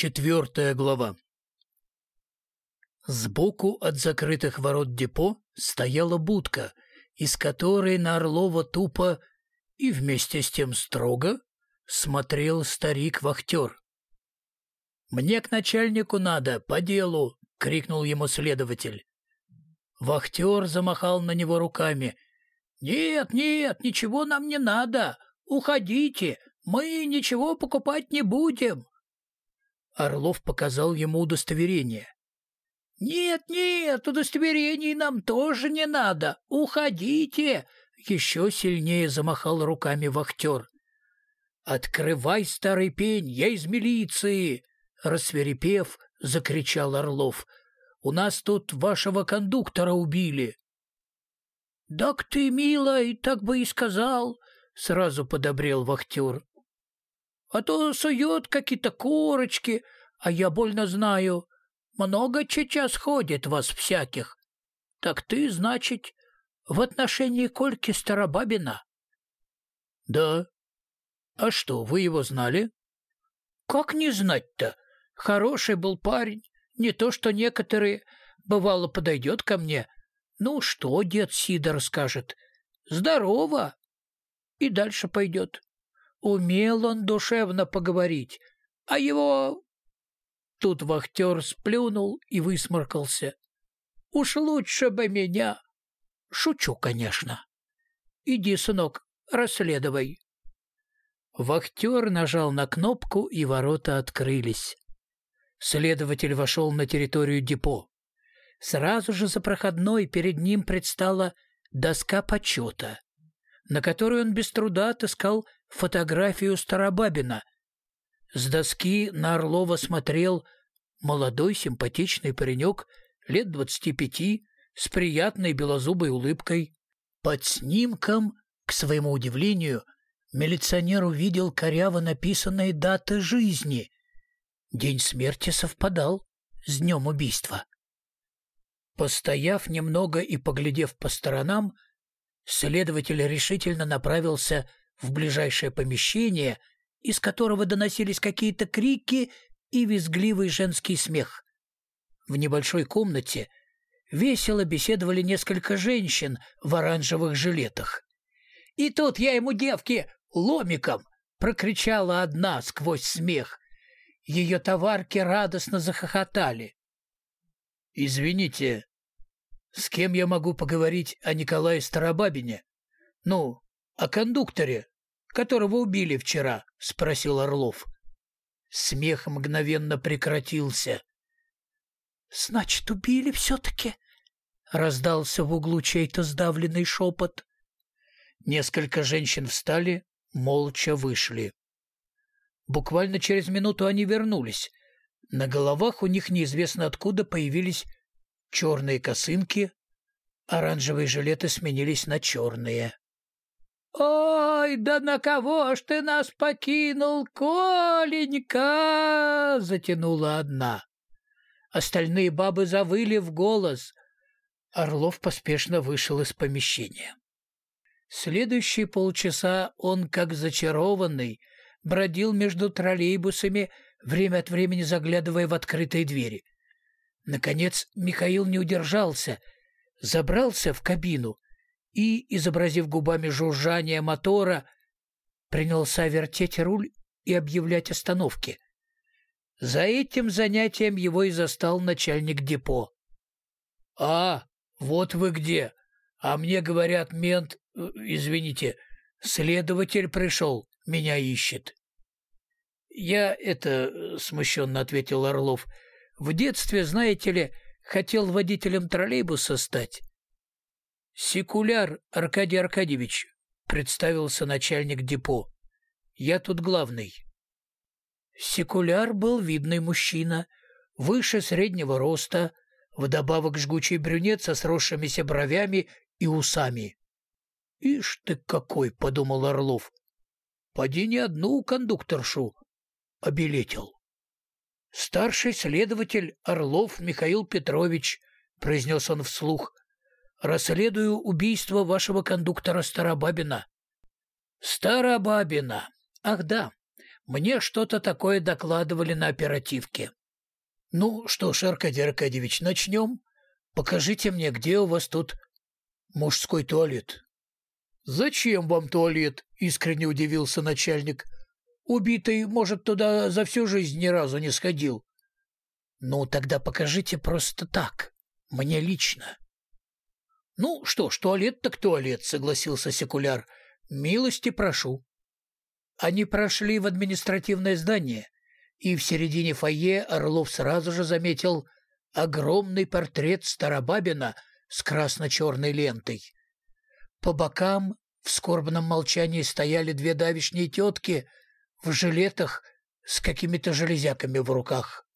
Четвертая глава. Сбоку от закрытых ворот депо стояла будка, из которой на Орлова тупо и вместе с тем строго смотрел старик-вахтер. «Мне к начальнику надо, по делу!» — крикнул ему следователь. Вахтер замахал на него руками. «Нет, нет, ничего нам не надо. Уходите, мы ничего покупать не будем. Орлов показал ему удостоверение. «Нет, нет, удостоверений нам тоже не надо. Уходите!» Еще сильнее замахал руками вахтер. «Открывай, старый пень, я из милиции!» Рассверепев, закричал Орлов. «У нас тут вашего кондуктора убили!» «Так ты, милый, так бы и сказал!» Сразу подобрел вахтер а то сует какие-то корочки, а я больно знаю. Много сейчас ходит вас всяких. Так ты, значит, в отношении Кольки Старобабина? — Да. А что, вы его знали? — Как не знать-то? Хороший был парень, не то что некоторые. Бывало, подойдет ко мне. Ну, что дед Сидор скажет? Здорово! И дальше пойдет. Умел он душевно поговорить, а его... Тут вахтер сплюнул и высморкался. Уж лучше бы меня. Шучу, конечно. Иди, сынок, расследуй. Вахтер нажал на кнопку, и ворота открылись. Следователь вошел на территорию депо. Сразу же за проходной перед ним предстала доска почета, на которую он без труда отыскал фотографию Старобабина. С доски на Орлова смотрел молодой симпатичный паренек лет двадцати пяти с приятной белозубой улыбкой. Под снимком, к своему удивлению, милиционер увидел коряво написанные даты жизни. День смерти совпадал с днем убийства. Постояв немного и поглядев по сторонам, следователь решительно направился в ближайшее помещение, из которого доносились какие-то крики и визгливый женский смех. В небольшой комнате весело беседовали несколько женщин в оранжевых жилетах. «И тут я ему, девки, ломиком!» — прокричала одна сквозь смех. Ее товарки радостно захохотали. «Извините, с кем я могу поговорить о Николае Старобабине? Ну, о кондукторе, которого убили вчера?» — спросил Орлов. Смех мгновенно прекратился. «Значит, убили все-таки?» — раздался в углу чей-то сдавленный шепот. Несколько женщин встали, молча вышли. Буквально через минуту они вернулись. На головах у них неизвестно откуда появились черные косынки, оранжевые жилеты сменились на черные. «Ой, да на кого ж ты нас покинул, Коленька?» — затянула одна. Остальные бабы завыли в голос. Орлов поспешно вышел из помещения. Следующие полчаса он, как зачарованный, бродил между троллейбусами, время от времени заглядывая в открытые двери. Наконец Михаил не удержался, забрался в кабину — и, изобразив губами жужжание мотора, принялся вертеть руль и объявлять остановки. За этим занятием его и застал начальник депо. — А, вот вы где! А мне говорят, мент, э, извините, следователь пришел, меня ищет. — Я это, — смущенно ответил Орлов, — в детстве, знаете ли, хотел водителем троллейбуса стать. «Секуляр Аркадий Аркадьевич», — представился начальник депо. «Я тут главный». Секуляр был видный мужчина, выше среднего роста, вдобавок жгучий брюнет со сросшимися бровями и усами. «Ишь ты какой!» — подумал Орлов. «Поди не одну кондукторшу обелетил». «Старший следователь Орлов Михаил Петрович», — произнес он вслух, Расследую убийство вашего кондуктора Старобабина». «Старобабина! Ах да, Мне что-то такое докладывали на оперативке. Ну что ж, Аркадьевич, начнем. Покажите мне, где у вас тут мужской туалет. Зачем вам туалет? Искренне удивился начальник. Убитый, может, туда за всю жизнь ни разу не сходил. Ну, тогда покажите просто так, мне лично. Ну что ж, туалет так туалет, согласился секуляр. Милости прошу. Они прошли в административное здание, и в середине фойе Орлов сразу же заметил огромный портрет Старобабина с красно-черной лентой. По бокам в скорбном молчании стояли две давишние тетки в жилетах с какими-то железяками в руках.